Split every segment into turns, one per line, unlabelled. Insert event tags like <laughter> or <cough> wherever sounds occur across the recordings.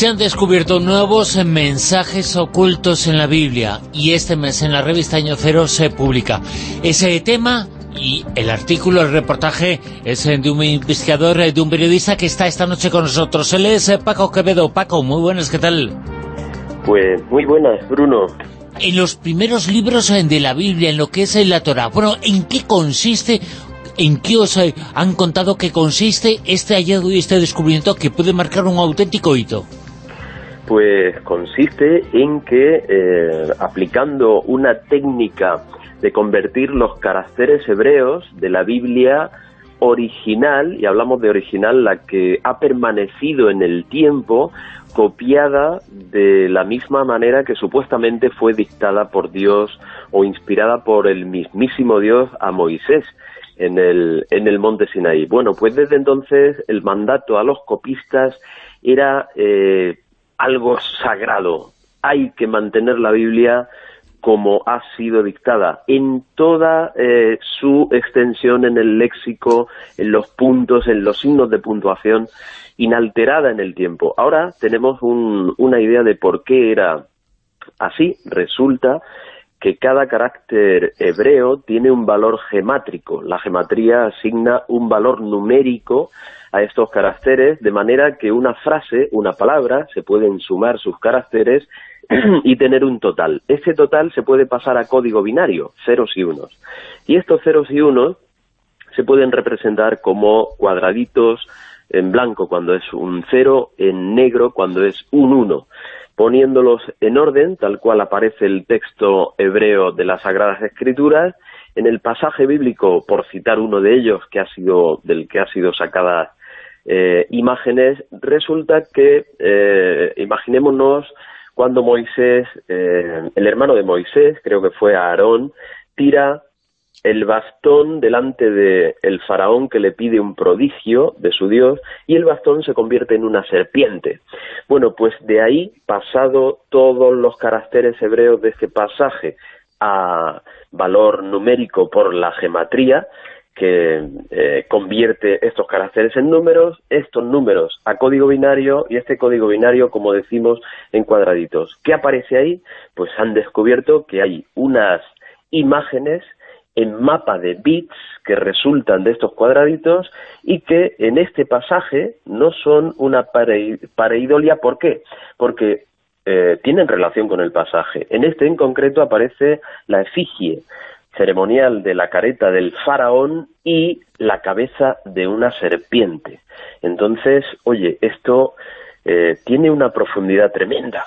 Se han descubierto nuevos mensajes ocultos en la Biblia y este mes en la revista Año Cero se publica ese tema y el artículo, el reportaje es de un investigador, de un periodista que está esta noche con nosotros. Él es Paco Quevedo. Paco, muy buenas, ¿qué tal?
Pues muy buenas, Bruno.
En los primeros libros de la Biblia, en lo que es la Torah, bueno, ¿en qué consiste ¿En qué os han contado que consiste este hallazgo y este descubrimiento que puede marcar un auténtico hito?
Pues consiste en que eh, aplicando una técnica de convertir los caracteres hebreos de la Biblia original, y hablamos de original, la que ha permanecido en el tiempo, copiada de la misma manera que supuestamente fue dictada por Dios o inspirada por el mismísimo Dios a Moisés en el, en el monte Sinaí. Bueno, pues desde entonces el mandato a los copistas era eh, algo sagrado. Hay que mantener la Biblia como ha sido dictada, en toda eh, su extensión en el léxico, en los puntos, en los signos de puntuación, inalterada en el tiempo. Ahora tenemos una idea de por qué era así. Resulta que cada carácter hebreo tiene un valor gemátrico. La gematría asigna un valor numérico a estos caracteres, de manera que una frase, una palabra, se pueden sumar sus caracteres <clears throat> y tener un total. Ese total se puede pasar a código binario, ceros y unos. Y estos ceros y unos se pueden representar como cuadraditos en blanco cuando es un cero, en negro cuando es un uno poniéndolos en orden, tal cual aparece el texto hebreo de las Sagradas Escrituras, en el pasaje bíblico, por citar uno de ellos, que ha sido, del que ha sido sacada eh, imágenes, resulta que, eh, imaginémonos cuando Moisés, eh, el hermano de Moisés, creo que fue Aarón, tira el bastón delante de el faraón que le pide un prodigio de su Dios y el bastón se convierte en una serpiente. Bueno, pues de ahí, pasado todos los caracteres hebreos de este pasaje a valor numérico por la gematría, que eh, convierte estos caracteres en números, estos números a código binario y este código binario, como decimos, en cuadraditos. ¿Qué aparece ahí? Pues han descubierto que hay unas imágenes en mapa de bits que resultan de estos cuadraditos y que en este pasaje no son una pareidolia. ¿Por qué? Porque eh, tienen relación con el pasaje. En este en concreto aparece la efigie ceremonial de la careta del faraón y la cabeza de una serpiente. Entonces, oye, esto eh, tiene una profundidad tremenda.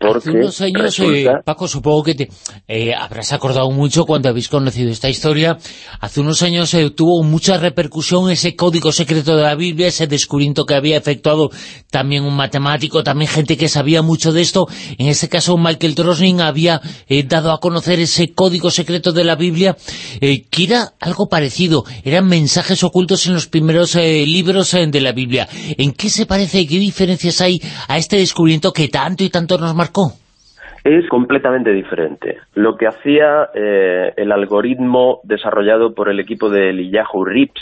Hace unos años, eh, Paco, supongo que te eh, habrás acordado mucho cuando habéis conocido esta historia. Hace unos años eh, tuvo mucha repercusión ese código secreto de la Biblia, ese descubrimiento que había efectuado también un matemático, también gente que sabía mucho de esto. En este caso, Michael Drosnin había dado a conocer ese código secreto de la Biblia, que era algo parecido. Eran mensajes ocultos en los primeros libros de la Biblia. ¿En qué se parece, qué diferencias hay a este descubrimiento que tanto y tanto nos
Es completamente diferente. Lo que hacía eh, el algoritmo desarrollado por el equipo de Eliyahu Rips,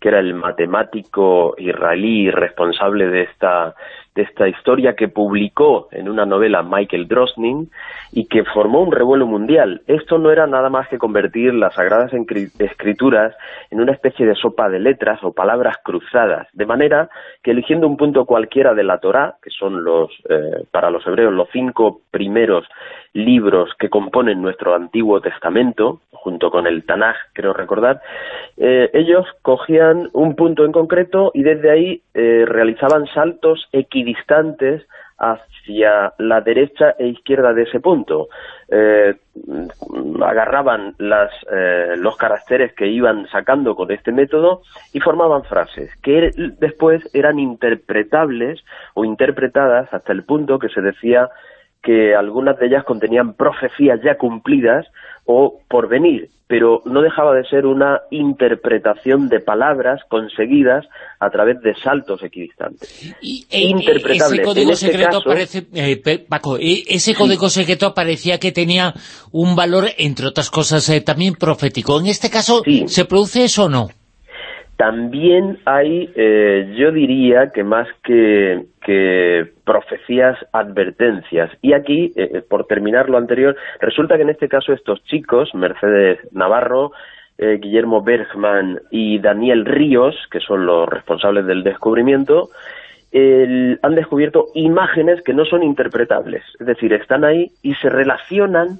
que era el matemático israelí responsable de esta de esta historia que publicó en una novela Michael Drosnin y que formó un revuelo mundial. Esto no era nada más que convertir las Sagradas Escrituras en una especie de sopa de letras o palabras cruzadas, de manera que eligiendo un punto cualquiera de la Torá, que son los, eh, para los hebreos los cinco primeros libros que componen nuestro Antiguo Testamento, junto con el Tanaj, creo recordar, eh, ellos cogían un punto en concreto y desde ahí eh, realizaban saltos equidistantes hacia la derecha e izquierda de ese punto. Eh, agarraban las, los caracteres que iban sacando con este método y formaban frases que después eran interpretables o interpretadas hasta el punto que se decía que algunas de ellas contenían profecías ya cumplidas o por venir, pero no dejaba de ser una interpretación de palabras conseguidas a través de saltos equidistantes.
Y, eh, ese código este secreto parece, eh, Paco, e, ese código secreto parecía que tenía un valor, entre otras cosas, eh, también profético. En este caso, ¿se produce eso o no?
También hay, eh, yo diría que más que, profecías, advertencias. Y aquí, eh, eh, por terminar lo anterior, resulta que en este caso estos chicos, Mercedes Navarro, Guillermo Bergman y Daniel Ríos, que son los responsables del descubrimiento, han descubierto imágenes que no son interpretables. Es decir, están ahí y se relacionan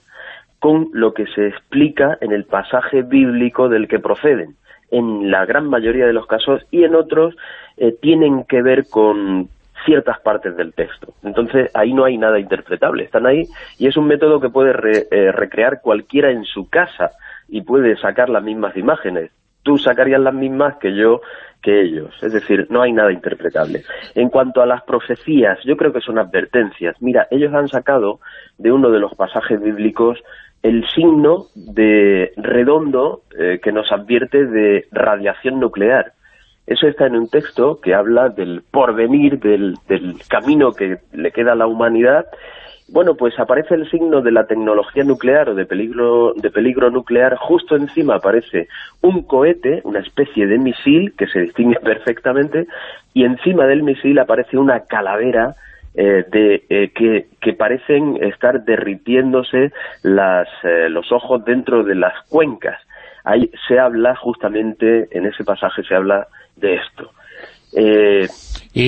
con lo que se explica en el pasaje bíblico del que proceden en la gran mayoría de los casos y en otros eh, tienen que ver con ciertas partes del texto. Entonces ahí no hay nada interpretable, están ahí y es un método que puede eh, recrear cualquiera en su casa y puede sacar las mismas imágenes. Tú sacarías las mismas que yo que ellos, es decir, no hay nada interpretable. En cuanto a las profecías, yo creo que son advertencias. Mira, ellos han sacado de uno de los pasajes bíblicos el signo de redondo eh, que nos advierte de radiación nuclear. Eso está en un texto que habla del porvenir, del, del camino que le queda a la humanidad. Bueno, pues aparece el signo de la tecnología nuclear o de peligro, de peligro nuclear, justo encima aparece un cohete, una especie de misil que se distingue <laughs> perfectamente, y encima del misil aparece una calavera eh, de, eh, que, parecen estar derritiéndose las, eh, los ojos dentro de las cuencas. Ahí se habla justamente, en ese pasaje se habla de esto.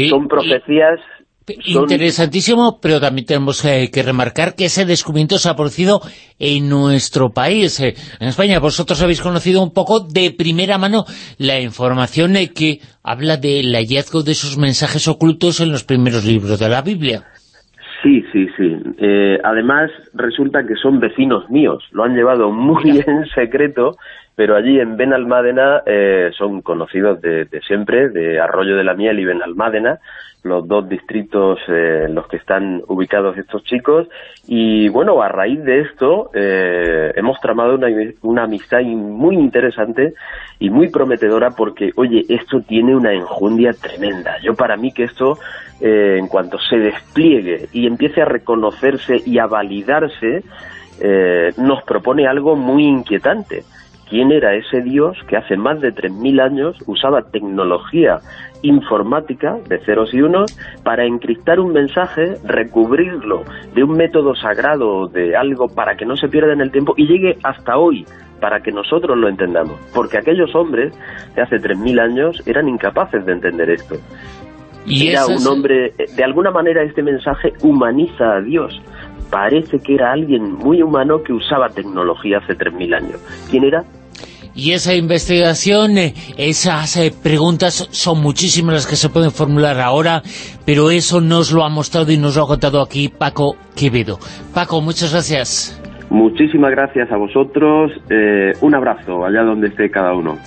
son profecías
Interesantísimo, pero también tenemos eh, que remarcar que ese descubrimiento se ha producido en nuestro país, eh, en España. Vosotros habéis conocido un poco de primera mano la información eh, que habla del hallazgo de esos mensajes ocultos en los primeros libros de la Biblia.
Sí, sí, sí. además, resulta que son vecinos míos. Lo han llevado muy en secreto, pero allí en Benalmádena son conocidos de, de, siempre, de Arroyo de la Miel y Benalmádena, los dos distritos eh, en los que están ubicados estos chicos y bueno, a raíz de esto eh, hemos tramado una, una, amistad muy interesante y muy prometedora porque, oye, esto tiene una enjundia tremenda. Yo para mí que esto, eh, en cuanto se despliegue y empiece a reconocerse y a validarse, nos propone algo muy inquietante quién era ese Dios que hace más de 3.000 años usaba tecnología informática de ceros y unos para encriptar un mensaje, recubrirlo de un método sagrado, de algo para que no se pierda en el tiempo y llegue hasta hoy para que nosotros lo entendamos. Porque aquellos hombres de hace 3.000 años eran incapaces de entender esto. ¿Y era un hombre, de alguna manera este mensaje humaniza a Dios. Parece que era alguien muy humano que usaba tecnología hace 3.000 años. ¿Quién era?
Y esa investigación, eh, esas eh, preguntas son muchísimas las que se pueden formular ahora, pero eso nos lo ha mostrado y nos lo ha contado aquí Paco Quevedo. Paco, muchas gracias.
Muchísimas gracias a vosotros. Eh, un abrazo allá donde esté cada uno.